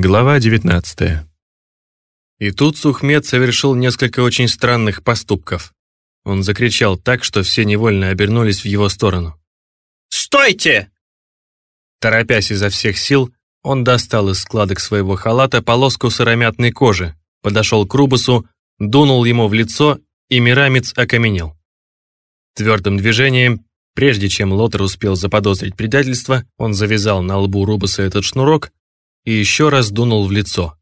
Глава 19. И тут Сухмед совершил несколько очень странных поступков. Он закричал так, что все невольно обернулись в его сторону. «Стойте!» Торопясь изо всех сил, он достал из складок своего халата полоску сыромятной кожи, подошел к Рубусу, дунул ему в лицо, и Мирамец окаменел. Твердым движением, прежде чем Лотер успел заподозрить предательство, он завязал на лбу Рубуса этот шнурок и еще раз дунул в лицо.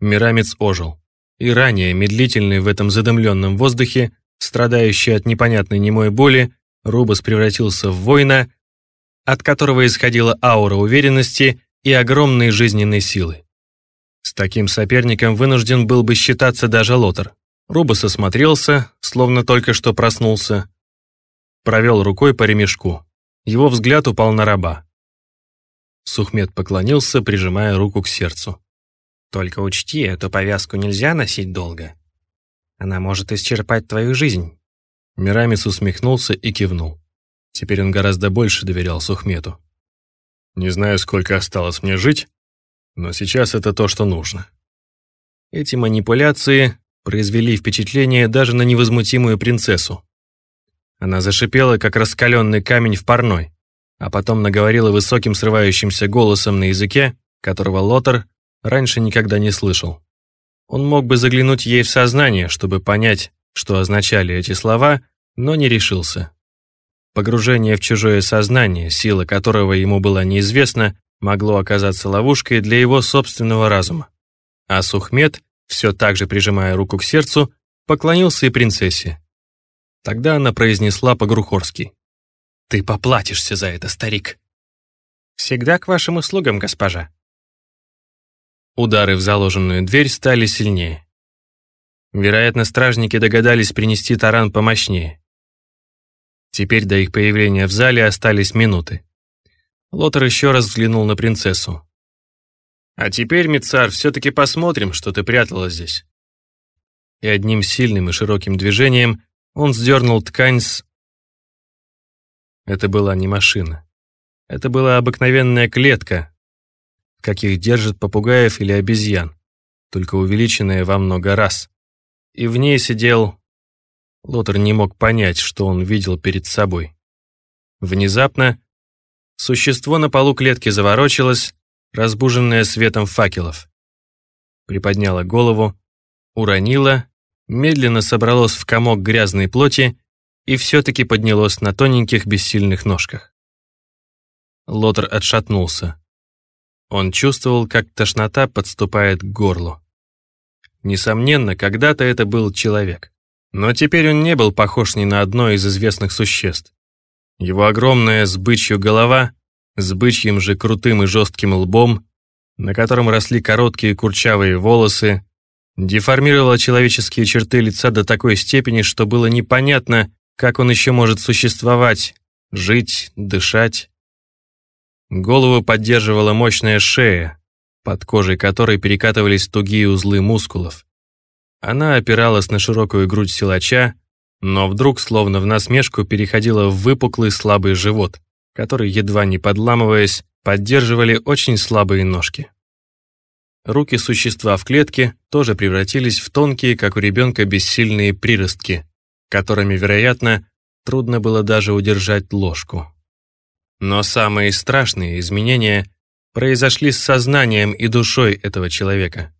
Мирамец ожил. И ранее, медлительный в этом задымленном воздухе, страдающий от непонятной немой боли, Рубас превратился в воина, от которого исходила аура уверенности и огромной жизненной силы. С таким соперником вынужден был бы считаться даже Лотер. Рубас осмотрелся, словно только что проснулся, провел рукой по ремешку. Его взгляд упал на раба. Сухмед поклонился, прижимая руку к сердцу. «Только учти, эту повязку нельзя носить долго. Она может исчерпать твою жизнь». Мирамис усмехнулся и кивнул. Теперь он гораздо больше доверял Сухмету. «Не знаю, сколько осталось мне жить, но сейчас это то, что нужно». Эти манипуляции произвели впечатление даже на невозмутимую принцессу. Она зашипела, как раскаленный камень в парной а потом наговорила высоким срывающимся голосом на языке, которого Лотер раньше никогда не слышал. Он мог бы заглянуть ей в сознание, чтобы понять, что означали эти слова, но не решился. Погружение в чужое сознание, сила которого ему была неизвестна, могло оказаться ловушкой для его собственного разума. А Сухмед, все так же прижимая руку к сердцу, поклонился и принцессе. Тогда она произнесла по-грухорски. Ты поплатишься за это, старик. Всегда к вашим услугам, госпожа. Удары в заложенную дверь стали сильнее. Вероятно, стражники догадались принести таран помощнее. Теперь до их появления в зале остались минуты. Лотер еще раз взглянул на принцессу. «А теперь, Мицар, все-таки посмотрим, что ты прятала здесь». И одним сильным и широким движением он сдернул ткань с это была не машина. Это была обыкновенная клетка, каких держат попугаев или обезьян, только увеличенная во много раз. И в ней сидел... Лотер не мог понять, что он видел перед собой. Внезапно существо на полу клетки заворочилось, разбуженное светом факелов. Приподняло голову, уронило, медленно собралось в комок грязной плоти и все-таки поднялось на тоненьких бессильных ножках. Лотер отшатнулся. Он чувствовал, как тошнота подступает к горлу. Несомненно, когда-то это был человек. Но теперь он не был похож ни на одно из известных существ. Его огромная с бычью голова, с бычьим же крутым и жестким лбом, на котором росли короткие курчавые волосы, деформировала человеческие черты лица до такой степени, что было непонятно, как он еще может существовать, жить, дышать? Голову поддерживала мощная шея, под кожей которой перекатывались тугие узлы мускулов. Она опиралась на широкую грудь силача, но вдруг, словно в насмешку, переходила в выпуклый слабый живот, который, едва не подламываясь, поддерживали очень слабые ножки. Руки существа в клетке тоже превратились в тонкие, как у ребенка, бессильные приростки, которыми, вероятно, трудно было даже удержать ложку. Но самые страшные изменения произошли с сознанием и душой этого человека.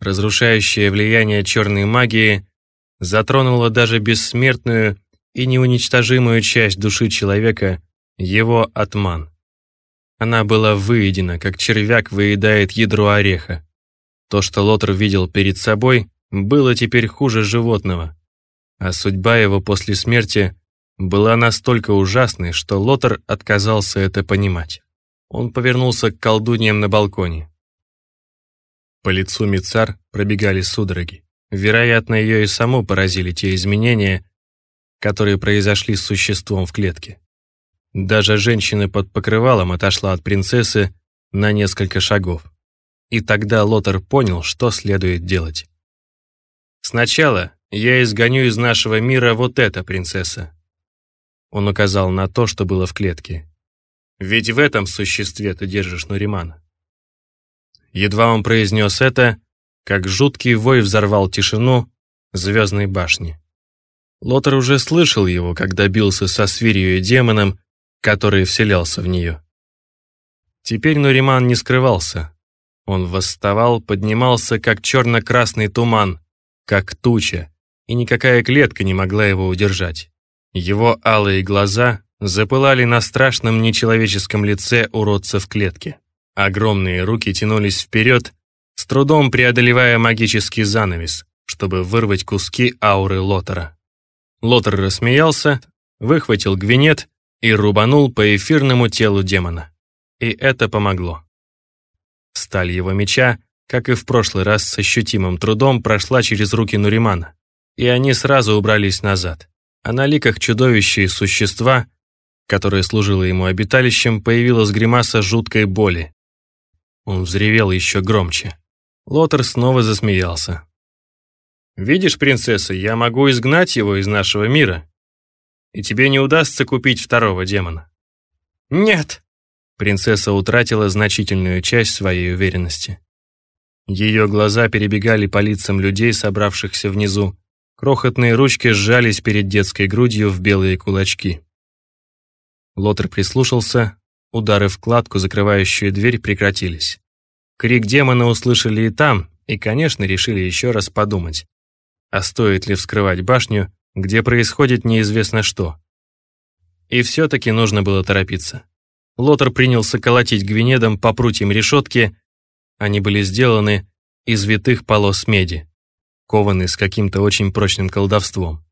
Разрушающее влияние черной магии затронуло даже бессмертную и неуничтожимую часть души человека, его атман. Она была выедена, как червяк выедает ядро ореха. То, что Лотер видел перед собой, было теперь хуже животного а судьба его после смерти была настолько ужасной, что Лотер отказался это понимать. Он повернулся к колдуньям на балконе. По лицу Мицар пробегали судороги. Вероятно, ее и саму поразили те изменения, которые произошли с существом в клетке. Даже женщина под покрывалом отошла от принцессы на несколько шагов. И тогда Лотер понял, что следует делать. Сначала «Я изгоню из нашего мира вот это, принцесса». Он указал на то, что было в клетке. «Ведь в этом существе ты держишь Нуримана». Едва он произнес это, как жуткий вой взорвал тишину звездной башни. Лотер уже слышал его, когда бился со свирью и демоном, который вселялся в нее. Теперь Нуриман не скрывался. Он восставал, поднимался, как черно-красный туман, как туча, и никакая клетка не могла его удержать. Его алые глаза запылали на страшном нечеловеческом лице уродца в клетке. Огромные руки тянулись вперед, с трудом преодолевая магический занавес, чтобы вырвать куски ауры Лотера. Лотер рассмеялся, выхватил гвинет и рубанул по эфирному телу демона. И это помогло. Сталь его меча, как и в прошлый раз с ощутимым трудом, прошла через руки Нуримана, и они сразу убрались назад. А на ликах чудовища и существа, которое служило ему обиталищем, появилась гримаса жуткой боли. Он взревел еще громче. Лотер снова засмеялся. «Видишь, принцесса, я могу изгнать его из нашего мира, и тебе не удастся купить второго демона». «Нет!» Принцесса утратила значительную часть своей уверенности. Ее глаза перебегали по лицам людей, собравшихся внизу. Крохотные ручки сжались перед детской грудью в белые кулачки. Лотер прислушался, удары в кладку, закрывающую дверь, прекратились. Крик демона услышали и там, и, конечно, решили еще раз подумать. А стоит ли вскрывать башню, где происходит неизвестно что? И все-таки нужно было торопиться. Лотер принялся колотить гвинедом по прутьям решетки. Они были сделаны из витых полос меди, кованы с каким-то очень прочным колдовством.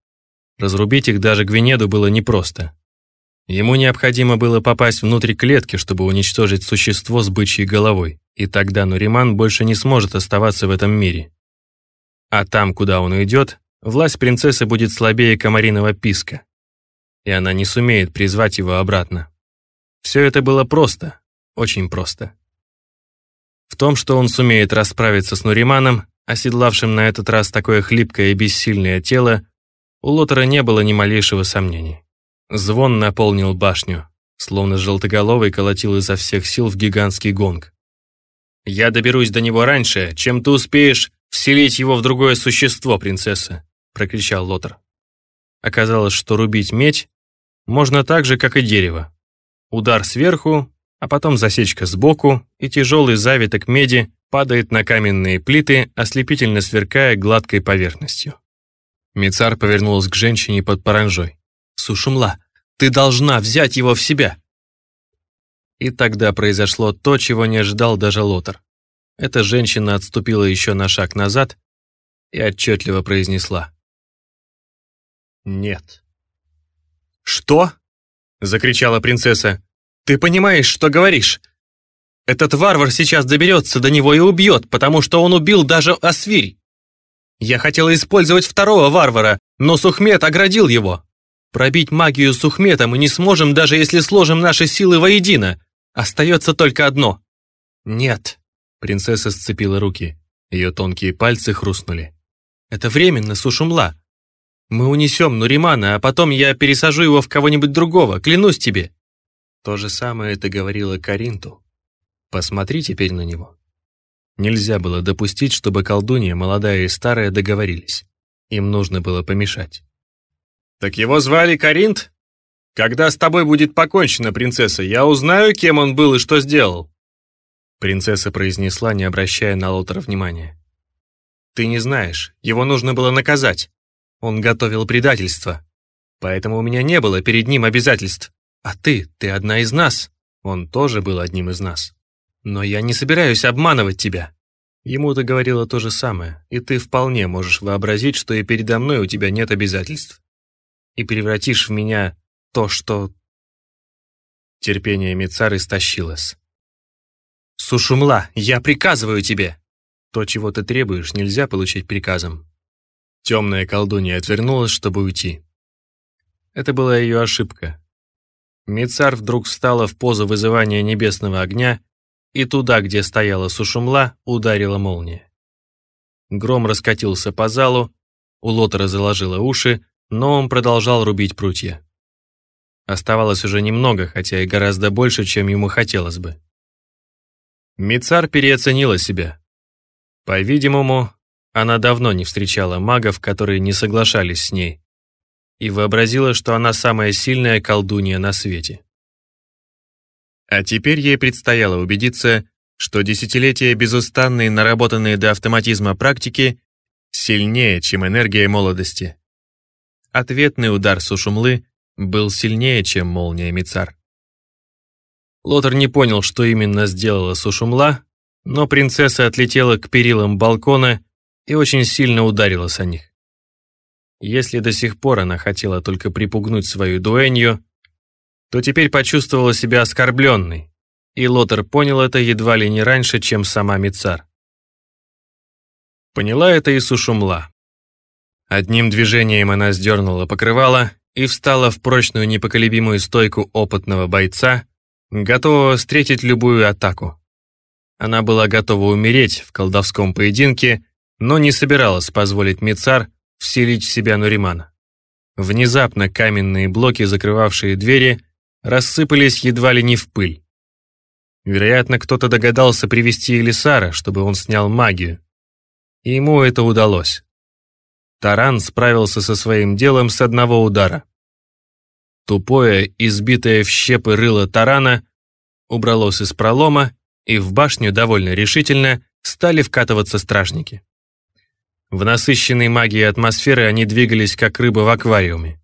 Разрубить их даже гвинеду было непросто. Ему необходимо было попасть внутрь клетки, чтобы уничтожить существо с бычьей головой, и тогда Нуриман больше не сможет оставаться в этом мире. А там, куда он уйдет, власть принцессы будет слабее комариного писка, и она не сумеет призвать его обратно. Все это было просто, очень просто. В том, что он сумеет расправиться с Нуриманом, оседлавшим на этот раз такое хлипкое и бессильное тело, у Лотера не было ни малейшего сомнений. Звон наполнил башню, словно желтоголовый колотил изо всех сил в гигантский гонг. «Я доберусь до него раньше, чем ты успеешь вселить его в другое существо, принцесса», прокричал Лотер. Оказалось, что рубить медь можно так же, как и дерево. Удар сверху, а потом засечка сбоку, и тяжелый завиток меди падает на каменные плиты, ослепительно сверкая гладкой поверхностью. Мицар повернулась к женщине под паранжой. «Сушумла, ты должна взять его в себя!» И тогда произошло то, чего не ожидал даже Лотар. Эта женщина отступила еще на шаг назад и отчетливо произнесла. «Нет». «Что?» — закричала принцесса. «Ты понимаешь, что говоришь? Этот варвар сейчас доберется до него и убьет, потому что он убил даже Освирь. Я хотела использовать второго варвара, но Сухмет оградил его. Пробить магию Сухмета мы не сможем, даже если сложим наши силы воедино. Остается только одно». «Нет», — принцесса сцепила руки. Ее тонкие пальцы хрустнули. «Это временно, Сушумла. Мы унесем Нуримана, а потом я пересажу его в кого-нибудь другого, клянусь тебе». То же самое ты говорила Каринту. Посмотри теперь на него. Нельзя было допустить, чтобы колдунья, молодая и старая, договорились. Им нужно было помешать. «Так его звали Каринт? Когда с тобой будет покончено, принцесса, я узнаю, кем он был и что сделал». Принцесса произнесла, не обращая на Лотера внимания. «Ты не знаешь, его нужно было наказать. Он готовил предательство. Поэтому у меня не было перед ним обязательств. А ты, ты одна из нас. Он тоже был одним из нас. Но я не собираюсь обманывать тебя. Ему ты говорила то же самое, и ты вполне можешь вообразить, что и передо мной у тебя нет обязательств. И превратишь в меня то, что... Терпение Мицар истощилось. «Сушумла, я приказываю тебе!» То, чего ты требуешь, нельзя получить приказом. Темная колдунья отвернулась, чтобы уйти. Это была ее ошибка. Мицар вдруг встала в позу вызывания небесного огня, и туда, где стояла сушумла, ударила молния. Гром раскатился по залу, у Лотера заложило уши, но он продолжал рубить прутья. Оставалось уже немного, хотя и гораздо больше, чем ему хотелось бы. Мицар переоценила себя. По-видимому, она давно не встречала магов, которые не соглашались с ней, и вообразила, что она самая сильная колдунья на свете. А теперь ей предстояло убедиться, что десятилетия безустанные, наработанные до автоматизма практики, сильнее, чем энергия молодости. Ответный удар Сушумлы был сильнее, чем молния Мицар. Лотер не понял, что именно сделала Сушумла, но принцесса отлетела к перилам балкона и очень сильно ударилась о них. Если до сих пор она хотела только припугнуть свою дуэнью, то теперь почувствовала себя оскорбленной, и Лотер понял это едва ли не раньше, чем сама Мицар. Поняла это и Сушумла. Одним движением она сдернула покрывало и встала в прочную непоколебимую стойку опытного бойца, готового встретить любую атаку. Она была готова умереть в колдовском поединке, но не собиралась позволить Мицар вселить в себя Нуримана. Внезапно каменные блоки, закрывавшие двери, рассыпались едва ли не в пыль. Вероятно, кто-то догадался привести Элисара, чтобы он снял магию. И ему это удалось. Таран справился со своим делом с одного удара. Тупое, избитое в щепы рыло тарана убралось из пролома, и в башню довольно решительно стали вкатываться стражники. В насыщенной магией атмосферы они двигались, как рыба в аквариуме.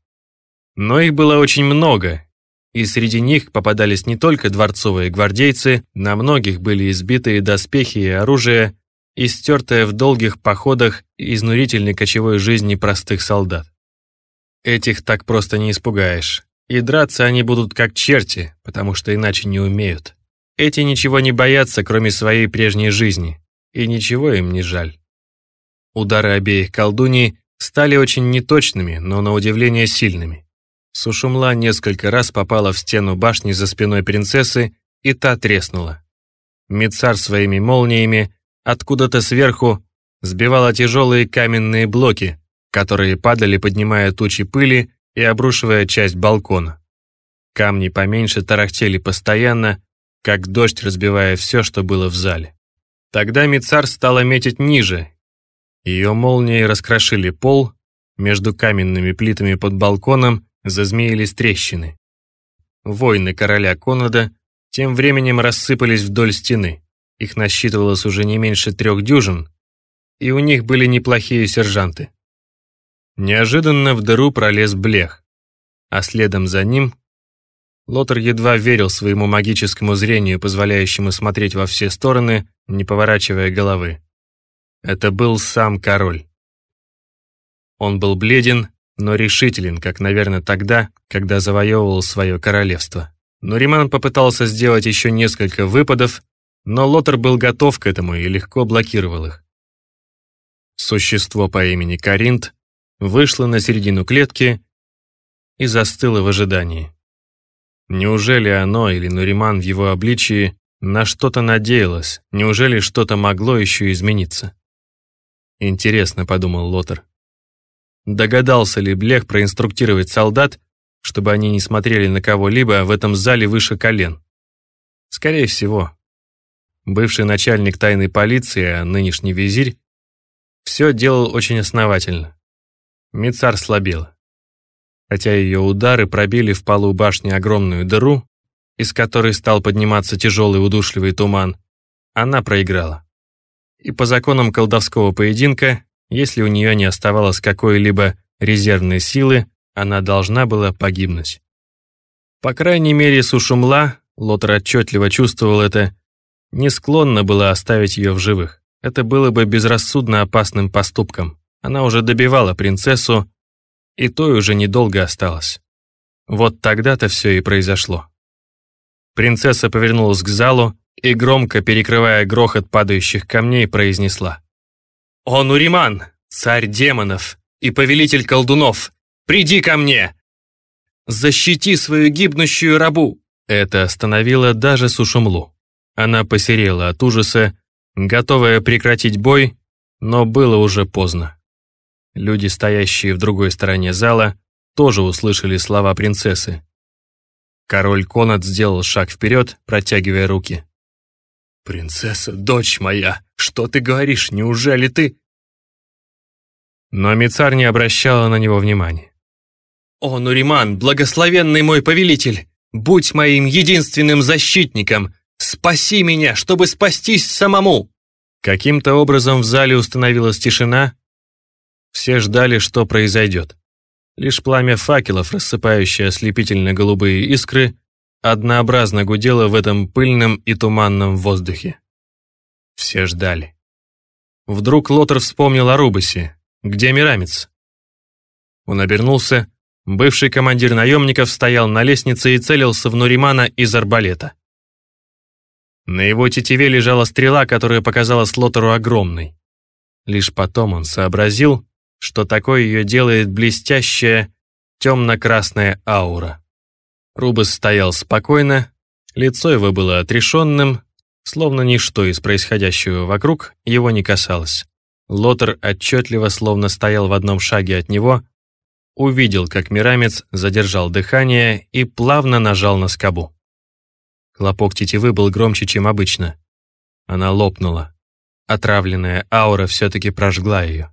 Но их было очень много, и среди них попадались не только дворцовые гвардейцы, на многих были избитые доспехи и оружие, и стертое в долгих походах изнурительной кочевой жизни простых солдат. Этих так просто не испугаешь. И драться они будут как черти, потому что иначе не умеют. Эти ничего не боятся, кроме своей прежней жизни, и ничего им не жаль. Удары обеих колдуний стали очень неточными, но на удивление сильными. Сушумла несколько раз попала в стену башни за спиной принцессы, и та треснула. Мицар своими молниями откуда-то сверху сбивала тяжелые каменные блоки, которые падали, поднимая тучи пыли и обрушивая часть балкона. Камни поменьше тарахтели постоянно, как дождь разбивая все, что было в зале. Тогда Мицар стала метить ниже. Ее молнии раскрошили пол, между каменными плитами под балконом зазмеились трещины. Воины короля Конада тем временем рассыпались вдоль стены. Их насчитывалось уже не меньше трех дюжин, и у них были неплохие сержанты. Неожиданно в дыру пролез блех, а следом за ним Лотер едва верил своему магическому зрению, позволяющему смотреть во все стороны, не поворачивая головы. Это был сам король. Он был бледен, но решителен, как, наверное, тогда, когда завоевывал свое королевство. Но Риман попытался сделать еще несколько выпадов, но Лотер был готов к этому и легко блокировал их. Существо по имени Каринт вышла на середину клетки и застыла в ожидании. Неужели оно или Нуриман в его обличии на что-то надеялось? Неужели что-то могло еще измениться? Интересно, подумал Лотер. Догадался ли Блех проинструктировать солдат, чтобы они не смотрели на кого-либо в этом зале выше колен? Скорее всего. Бывший начальник тайной полиции, а нынешний визирь, все делал очень основательно. Мицар слабела. Хотя ее удары пробили в полу башни огромную дыру, из которой стал подниматься тяжелый удушливый туман, она проиграла. И по законам колдовского поединка, если у нее не оставалось какой-либо резервной силы, она должна была погибнуть. По крайней мере, Сушумла, Лотер отчетливо чувствовал это, не склонна была оставить ее в живых. Это было бы безрассудно опасным поступком. Она уже добивала принцессу, и той уже недолго осталось. Вот тогда-то все и произошло. Принцесса повернулась к залу и, громко перекрывая грохот падающих камней, произнесла. «О, Нуриман, царь демонов и повелитель колдунов, приди ко мне! Защити свою гибнущую рабу!» Это остановило даже Сушумлу. Она посерела от ужаса, готовая прекратить бой, но было уже поздно. Люди, стоящие в другой стороне зала, тоже услышали слова принцессы. Король Конат сделал шаг вперед, протягивая руки. «Принцесса, дочь моя, что ты говоришь, неужели ты...» Но Мицар не обращала на него внимания. «О, Нуриман, благословенный мой повелитель, будь моим единственным защитником, спаси меня, чтобы спастись самому!» Каким-то образом в зале установилась тишина. Все ждали, что произойдет. Лишь пламя факелов, рассыпающее ослепительно-голубые искры, однообразно гудело в этом пыльном и туманном воздухе. Все ждали. Вдруг Лотер вспомнил о Рубасе. Где Мирамец? Он обернулся. Бывший командир наемников стоял на лестнице и целился в Нуримана из арбалета. На его тетиве лежала стрела, которая показалась Лотеру огромной. Лишь потом он сообразил, что такое ее делает блестящая темно-красная аура. Рубас стоял спокойно, лицо его было отрешенным, словно ничто из происходящего вокруг его не касалось. Лотер отчетливо, словно стоял в одном шаге от него, увидел, как Мирамец задержал дыхание и плавно нажал на скобу. Хлопок тетивы был громче, чем обычно. Она лопнула. Отравленная аура все-таки прожгла ее.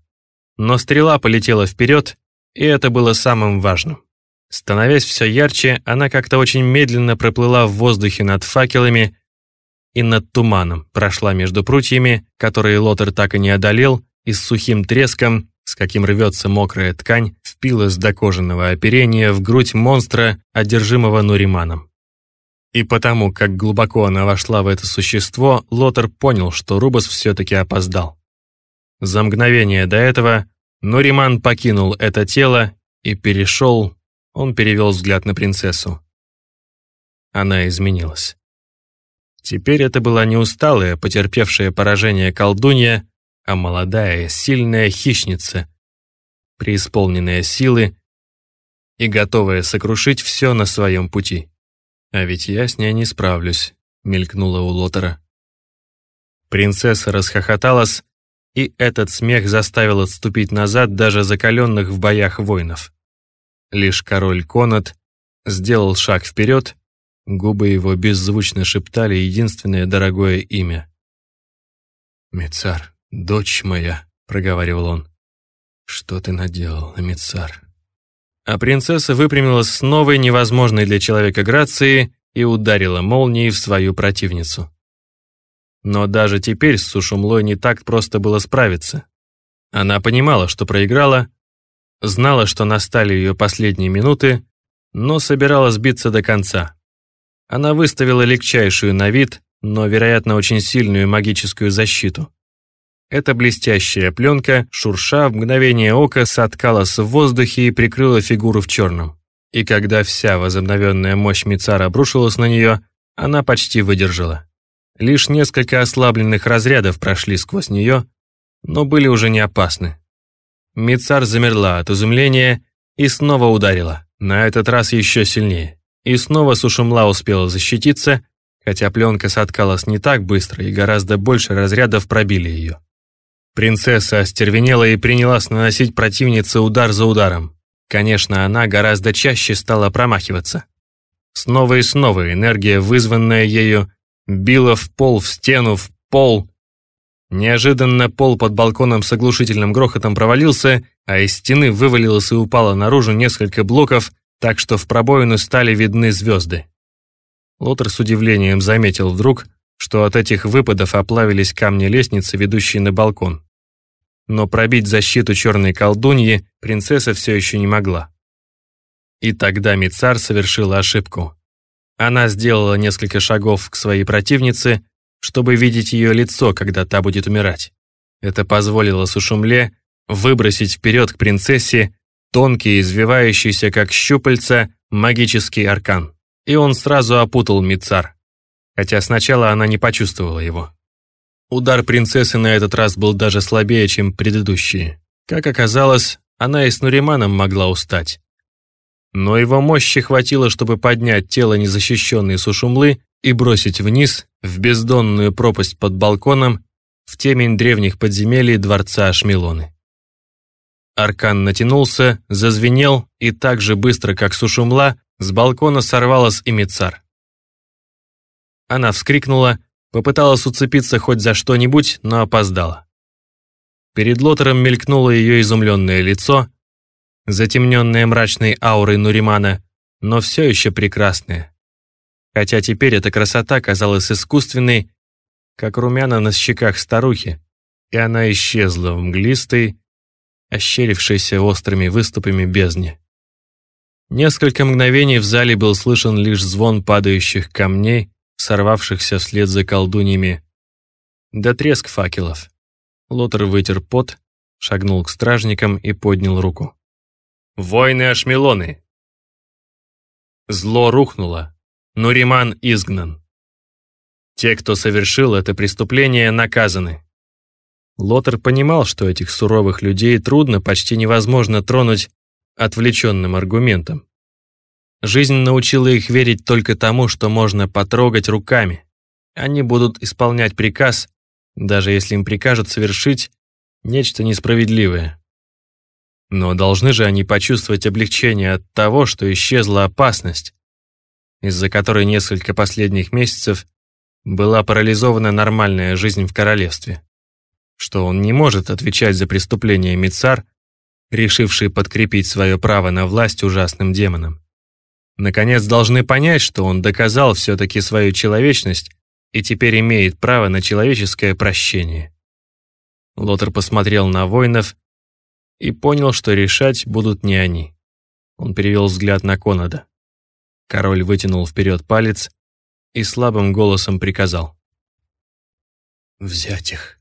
Но стрела полетела вперед, и это было самым важным. Становясь все ярче, она как-то очень медленно проплыла в воздухе над факелами и над туманом, прошла между прутьями, которые Лотер так и не одолел, и с сухим треском, с каким рвется мокрая ткань, впилась до кожаного оперения в грудь монстра, одержимого Нуриманом. И потому, как глубоко она вошла в это существо, Лотер понял, что Рубас все-таки опоздал. За мгновение до этого Нуриман покинул это тело и перешел, он перевел взгляд на принцессу. Она изменилась. Теперь это была не усталая, потерпевшая поражение колдунья, а молодая, сильная хищница, преисполненная силы и готовая сокрушить все на своем пути. «А ведь я с ней не справлюсь», — мелькнула у Лотера. Принцесса расхохоталась, и этот смех заставил отступить назад даже закаленных в боях воинов. Лишь король Конат сделал шаг вперед, губы его беззвучно шептали единственное дорогое имя. «Мицар, дочь моя», — проговаривал он. «Что ты наделал, Мицар?» А принцесса выпрямилась с новой, невозможной для человека грацией и ударила молнией в свою противницу. Но даже теперь с Сушумлой не так просто было справиться. Она понимала, что проиграла, знала, что настали ее последние минуты, но собиралась биться до конца. Она выставила легчайшую на вид, но, вероятно, очень сильную магическую защиту. Эта блестящая пленка, шурша в мгновение ока, соткалась в воздухе и прикрыла фигуру в черном. И когда вся возобновленная мощь Мицара обрушилась на нее, она почти выдержала. Лишь несколько ослабленных разрядов прошли сквозь нее, но были уже не опасны. Мицар замерла от изумления и снова ударила, на этот раз еще сильнее. И снова Сушумла успела защититься, хотя пленка соткалась не так быстро и гораздо больше разрядов пробили ее. Принцесса остервенела и принялась наносить противнице удар за ударом. Конечно, она гораздо чаще стала промахиваться. Снова и снова энергия, вызванная ею, била в пол, в стену, в пол. Неожиданно пол под балконом с оглушительным грохотом провалился, а из стены вывалилось и упало наружу несколько блоков, так что в пробоину стали видны звезды. Лотер с удивлением заметил вдруг, что от этих выпадов оплавились камни лестницы, ведущие на балкон. Но пробить защиту черной колдуньи принцесса все еще не могла. И тогда Мицар совершила ошибку. Она сделала несколько шагов к своей противнице, чтобы видеть ее лицо, когда та будет умирать. Это позволило Сушумле выбросить вперед к принцессе тонкий, извивающийся как щупальца, магический аркан. И он сразу опутал Мицар, хотя сначала она не почувствовала его. Удар принцессы на этот раз был даже слабее, чем предыдущие. Как оказалось, она и с Нуриманом могла устать. Но его мощи хватило, чтобы поднять тело незащищенной сушумлы и бросить вниз, в бездонную пропасть под балконом, в темень древних подземелий дворца Ашмелоны. Аркан натянулся, зазвенел, и так же быстро, как сушумла, с балкона сорвалась и Мицар. Она вскрикнула, Попыталась уцепиться хоть за что-нибудь, но опоздала. Перед Лотером мелькнуло ее изумленное лицо, затемненное мрачной аурой Нуримана, но все еще прекрасное. Хотя теперь эта красота казалась искусственной, как румяна на щеках старухи, и она исчезла в мглистой, ощерившейся острыми выступами бездне. Несколько мгновений в зале был слышен лишь звон падающих камней, сорвавшихся вслед за колдуньями, да треск факелов. Лотер вытер пот, шагнул к стражникам и поднял руку. «Войны-ашмелоны!» Зло рухнуло, но Риман изгнан. Те, кто совершил это преступление, наказаны. Лотер понимал, что этих суровых людей трудно, почти невозможно тронуть отвлеченным аргументом. Жизнь научила их верить только тому, что можно потрогать руками. Они будут исполнять приказ, даже если им прикажут совершить нечто несправедливое. Но должны же они почувствовать облегчение от того, что исчезла опасность, из-за которой несколько последних месяцев была парализована нормальная жизнь в королевстве. Что он не может отвечать за преступления Мицар, решивший подкрепить свое право на власть ужасным демоном наконец должны понять, что он доказал все-таки свою человечность и теперь имеет право на человеческое прощение. Лотер посмотрел на воинов и понял, что решать будут не они. Он перевел взгляд на Конада. Король вытянул вперед палец и слабым голосом приказал. «Взять их».